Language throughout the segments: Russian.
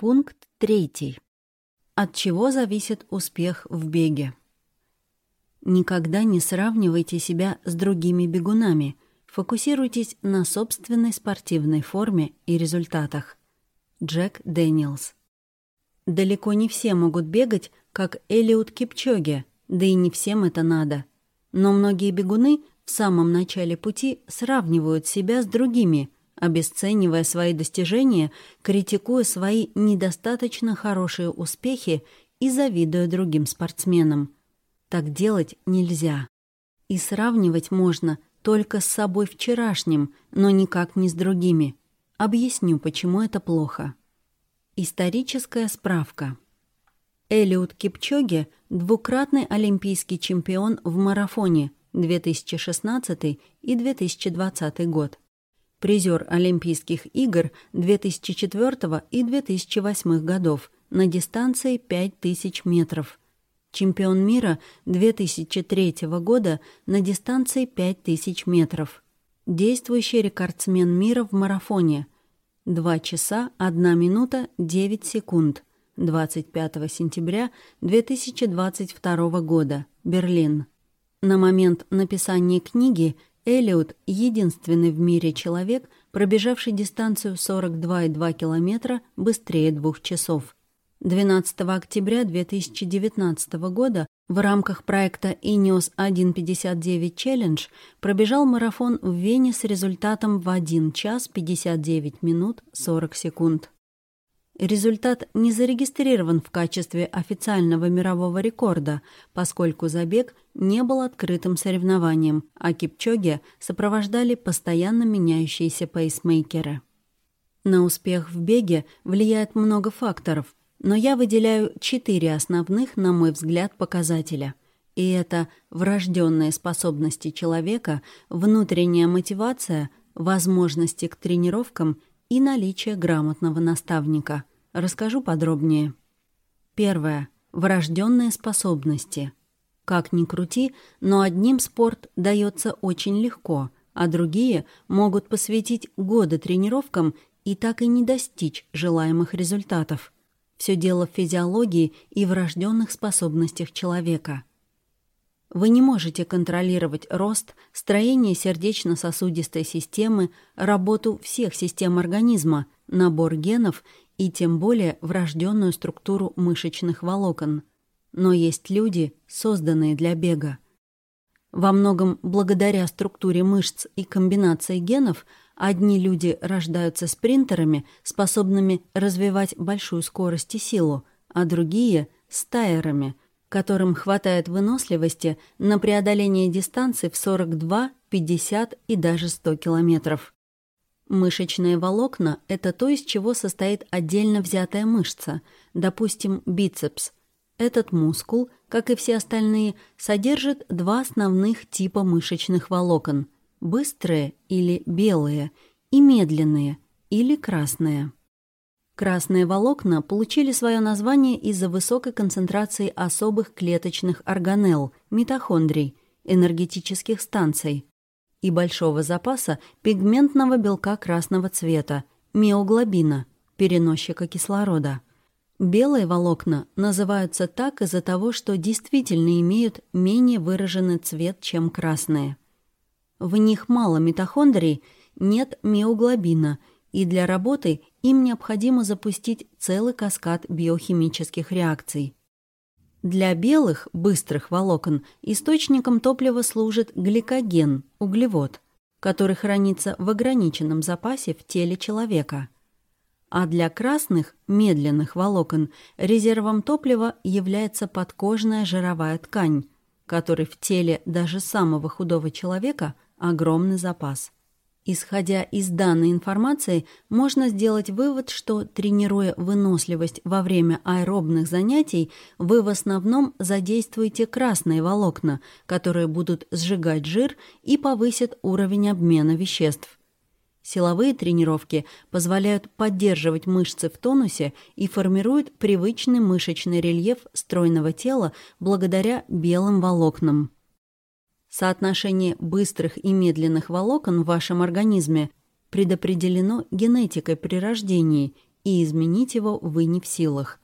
Пункт третий. От чего зависит успех в беге? Никогда не сравнивайте себя с другими бегунами. Фокусируйтесь на собственной спортивной форме и результатах. Джек Дэниелс. Далеко не все могут бегать, как Элиот Кипчоге, да и не всем это надо. Но многие бегуны в самом начале пути сравнивают себя с другими, обесценивая свои достижения, критикуя свои недостаточно хорошие успехи и завидуя другим спортсменам. Так делать нельзя. И сравнивать можно только с собой вчерашним, но никак не с другими. Объясню, почему это плохо. Историческая справка. Элиот Кипчоге – двукратный олимпийский чемпион в марафоне 2016 и 2020 год. Призер Олимпийских игр 2004 и 2008 годов на дистанции 5000 метров – чемпион мира 2003 года на дистанции 5000 метров, действующий рекордсмен мира в марафоне. 2 часа 1 минута 9 секунд. 25 сентября 2022 года, Берлин. На момент написания книги Элиот — единственный в мире человек, пробежавший дистанцию 42,2 километра быстрее двух часов — 12 октября 2019 года в рамках проекта INEOS 159 Challenge пробежал марафон в Вене с результатом в 1 час 59 минут 40 секунд. Результат не зарегистрирован в качестве официального мирового рекорда, поскольку забег не был открытым соревнованием, а Кипчоге сопровождали постоянно меняющиеся пейсмейкеры. На успех в беге влияет много факторов, но я выделяю четыре основных, на мой взгляд, показателя. И это врожденные способности человека, внутренняя мотивация, возможности к тренировкам и наличие грамотного наставника. Расскажу подробнее. Первое. Врожденные способности. Как ни крути, но одним спорт дается очень легко, а другие могут посвятить годы тренировкам и так и не достичь желаемых результатов – все дело в физиологии и врожденных способностях человека. Вы не можете контролировать рост, строение сердечно-сосудистой системы, работу всех систем организма, набор генов и тем более врожденную структуру мышечных волокон. Но есть люди, созданные для бега. Во многом благодаря структуре мышц и комбинации генов – Одни люди рождаются спринтерами, способными развивать большую скорость и силу, а другие — стайерами, которым хватает выносливости на преодоление дистанций в 42, 50 и даже 100 километров. Мышечные волокна — это то, из чего состоит отдельно взятая мышца, допустим, бицепс. Этот мускул, как и все остальные, содержит два основных типа мышечных волокон — быстрые или белые, и медленные или красные. Красные волокна получили свое название из-за высокой концентрации особых клеточных органелл, митохондрий, энергетических станций и большого запаса пигментного белка красного цвета, миоглобина, переносчика кислорода. Белые волокна называются так из-за того, что действительно имеют менее выраженный цвет, чем красные. В них мало митохондрий, нет миоглобина, и для работы им необходимо запустить целый каскад биохимических реакций. Для белых, быстрых волокон источником топлива служит гликоген, углевод, который хранится в ограниченном запасе в теле человека. А для красных, медленных волокон резервом топлива является подкожная жировая ткань, которой в теле даже самого худого человека – огромный запас. Исходя из данной информации, можно сделать вывод, что, тренируя выносливость во время аэробных занятий, вы в основном задействуете красные волокна, которые будут сжигать жир и повысят уровень обмена веществ. Силовые тренировки позволяют поддерживать мышцы в тонусе и формируют привычный мышечный рельеф стройного тела благодаря белым волокнам. Соотношение быстрых и медленных волокон в вашем организме предопределено генетикой при рождении и изменить его вы не в силах.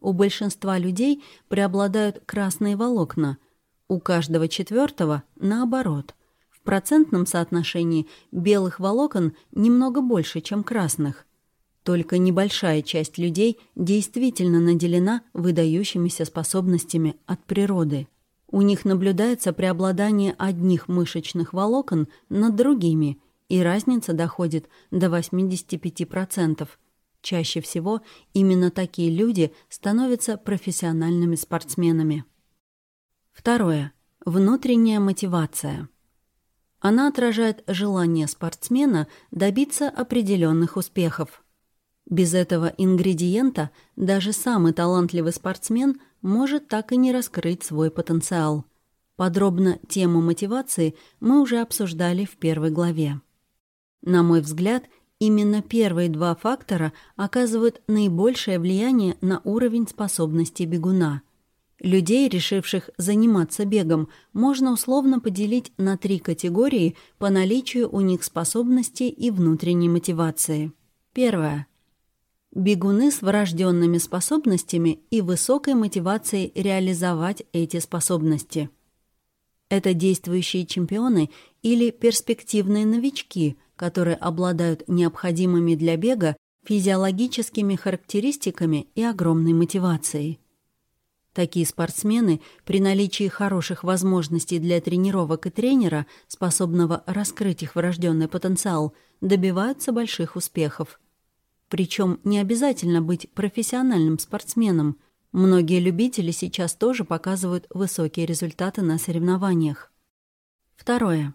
У большинства людей преобладают красные волокна, у каждого четвертого наоборот. В процентном соотношении белых волокон немного больше, чем красных. Только небольшая часть людей действительно наделена выдающимися способностями от природы. У них наблюдается преобладание одних мышечных волокон над другими, и разница доходит до 85%. Чаще всего именно такие люди становятся профессиональными спортсменами. Второе. Внутренняя мотивация. Она отражает желание спортсмена добиться определенных успехов. Без этого ингредиента даже самый талантливый спортсмен может так и не раскрыть свой потенциал. Подробно тему мотивации мы уже обсуждали в первой главе. На мой взгляд, именно первые два фактора оказывают наибольшее влияние на уровень способностей бегуна. Людей, решивших заниматься бегом, можно условно поделить на три категории по наличию у них способностей и внутренней мотивации. Первое. Бегуны с врожденными способностями и высокой мотивацией реализовать эти способности. Это действующие чемпионы или перспективные новички, которые обладают необходимыми для бега физиологическими характеристиками и огромной мотивацией. Такие спортсмены при наличии хороших возможностей для тренировок и тренера, способного раскрыть их врожденный потенциал, добиваются больших успехов. Причем не обязательно быть профессиональным спортсменом. Многие любители сейчас тоже показывают высокие результаты на соревнованиях. Второе.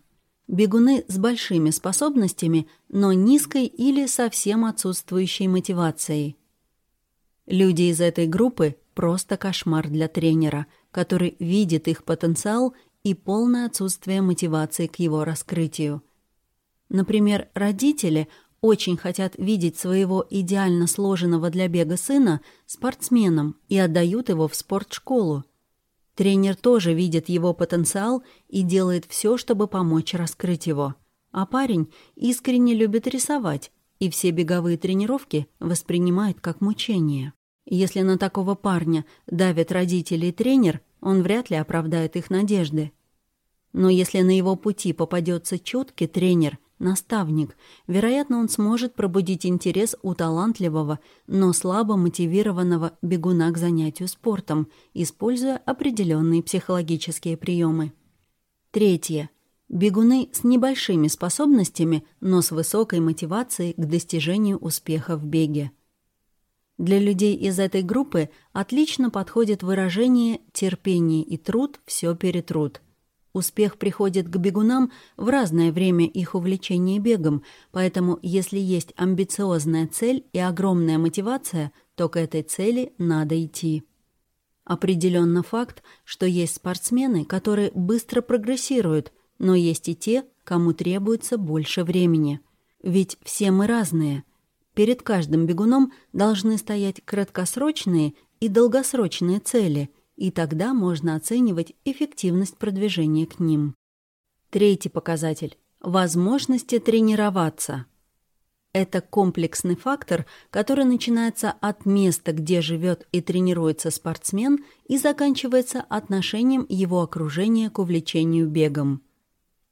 Бегуны с большими способностями, но низкой или совсем отсутствующей мотивацией. Люди из этой группы – просто кошмар для тренера, который видит их потенциал и полное отсутствие мотивации к его раскрытию. Например, родители – очень хотят видеть своего идеально сложенного для бега сына спортсменом и отдают его в спортшколу. Тренер тоже видит его потенциал и делает все, чтобы помочь раскрыть его. А парень искренне любит рисовать, и все беговые тренировки воспринимает как мучение. Если на такого парня давят родители и тренер, он вряд ли оправдает их надежды. Но если на его пути попадется чуткий тренер – наставник. Вероятно, он сможет пробудить интерес у талантливого, но слабо мотивированного бегуна к занятию спортом, используя определенные психологические приемы. Третье. Бегуны с небольшими способностями, но с высокой мотивацией к достижению успеха в беге. Для людей из этой группы отлично подходит выражение «терпение и труд – все перетрут». Успех приходит к бегунам в разное время их увлечения бегом, поэтому если есть амбициозная цель и огромная мотивация, то к этой цели надо идти. Определенно факт, что есть спортсмены, которые быстро прогрессируют, но есть и те, кому требуется больше времени. Ведь все мы разные. Перед каждым бегуном должны стоять краткосрочные и долгосрочные цели – и тогда можно оценивать эффективность продвижения к ним. Третий показатель – возможности тренироваться. Это комплексный фактор, который начинается от места, где живет и тренируется спортсмен, и заканчивается отношением его окружения к увлечению бегом.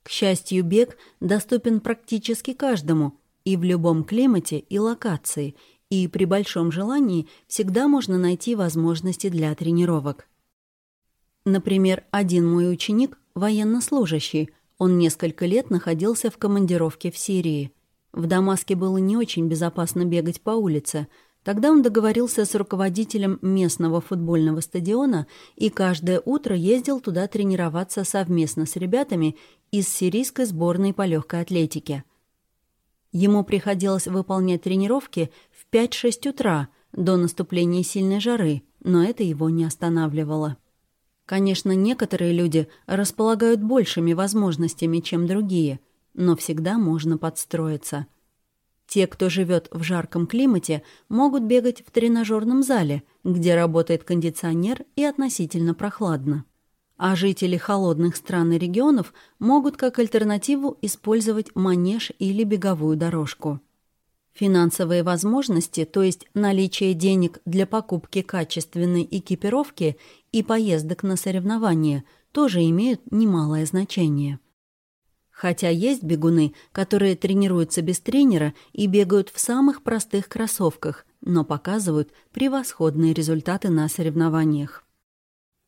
К счастью, бег доступен практически каждому и в любом климате и локации, и при большом желании всегда можно найти возможности для тренировок. Например, один мой ученик — военнослужащий. Он несколько лет находился в командировке в Сирии. В Дамаске было не очень безопасно бегать по улице. Тогда он договорился с руководителем местного футбольного стадиона и каждое утро ездил туда тренироваться совместно с ребятами из сирийской сборной по легкой атлетике. Ему приходилось выполнять тренировки в 5-6 утра до наступления сильной жары, но это его не останавливало. Конечно, некоторые люди располагают большими возможностями, чем другие, но всегда можно подстроиться. Те, кто живет в жарком климате, могут бегать в тренажерном зале, где работает кондиционер и относительно прохладно. А жители холодных стран и регионов могут как альтернативу использовать манеж или беговую дорожку. Финансовые возможности, то есть наличие денег для покупки качественной экипировки и поездок на соревнования, тоже имеют немалое значение. Хотя есть бегуны, которые тренируются без тренера и бегают в самых простых кроссовках, но показывают превосходные результаты на соревнованиях.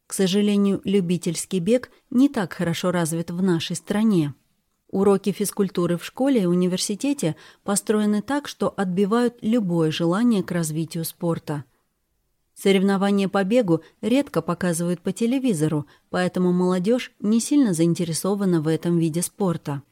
К сожалению, любительский бег не так хорошо развит в нашей стране. Уроки физкультуры в школе и университете построены так, что отбивают любое желание к развитию спорта. Соревнования по бегу редко показывают по телевизору, поэтому молодежь не сильно заинтересована в этом виде спорта.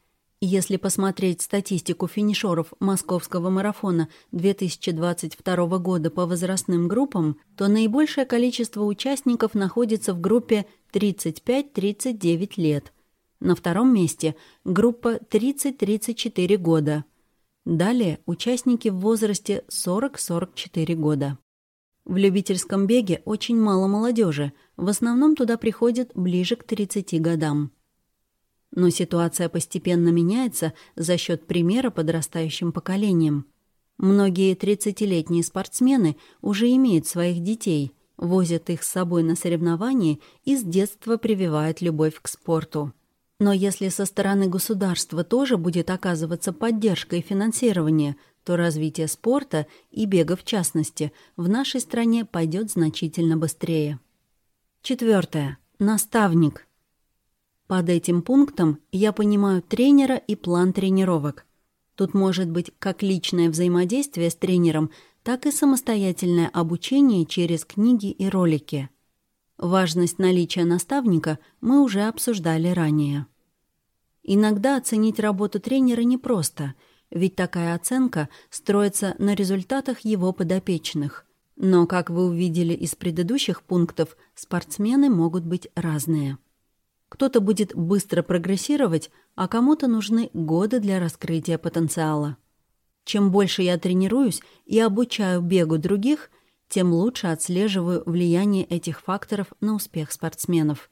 Если посмотреть статистику финишеров московского марафона 2022 года по возрастным группам, то наибольшее количество участников находится в группе 35-39 лет – на втором месте группа 30-34 года. Далее участники в возрасте 40-44 года. В любительском беге очень мало молодежи, в основном туда приходят ближе к 30 годам. Но ситуация постепенно меняется за счет примера подрастающим поколением. Многие 30-летние спортсмены уже имеют своих детей, возят их с собой на соревнования и с детства прививают любовь к спорту. Но если со стороны государства тоже будет оказываться поддержка и финансирование, то развитие спорта и бега в частности в нашей стране пойдет значительно быстрее. Четвертое. Наставник. Под этим пунктом я понимаю тренера и план тренировок. Тут может быть как личное взаимодействие с тренером, так и самостоятельное обучение через книги и ролики. Важность наличия наставника мы уже обсуждали ранее. Иногда оценить работу тренера непросто, ведь такая оценка строится на результатах его подопечных. Но, как вы увидели из предыдущих пунктов, спортсмены могут быть разные. Кто-то будет быстро прогрессировать, а кому-то нужны годы для раскрытия потенциала. Чем больше я тренируюсь и обучаю бегу других, тем лучше отслеживаю влияние этих факторов на успех спортсменов.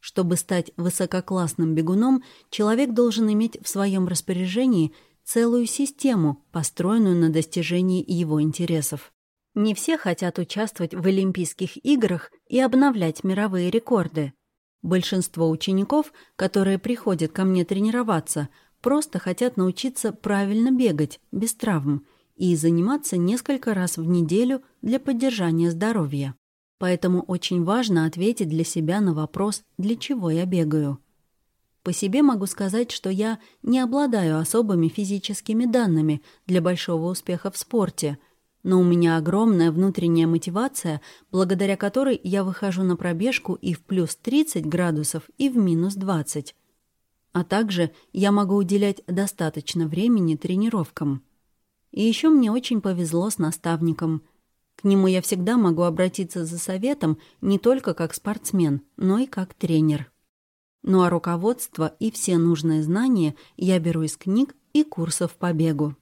Чтобы стать высококлассным бегуном, человек должен иметь в своем распоряжении целую систему, построенную на достижении его интересов. Не все хотят участвовать в Олимпийских играх и обновлять мировые рекорды. Большинство учеников, которые приходят ко мне тренироваться, просто хотят научиться правильно бегать, без травм, и заниматься несколько раз в неделю для поддержания здоровья. Поэтому очень важно ответить для себя на вопрос, для чего я бегаю. По себе могу сказать, что я не обладаю особыми физическими данными для большого успеха в спорте, но у меня огромная внутренняя мотивация, благодаря которой я выхожу на пробежку и в плюс 30 градусов, и в минус 20. А также я могу уделять достаточно времени тренировкам. И еще мне очень повезло с наставником – к нему я всегда могу обратиться за советом не только как спортсмен, но и как тренер. Ну а руководство и все нужные знания я беру из книг и курсов по бегу.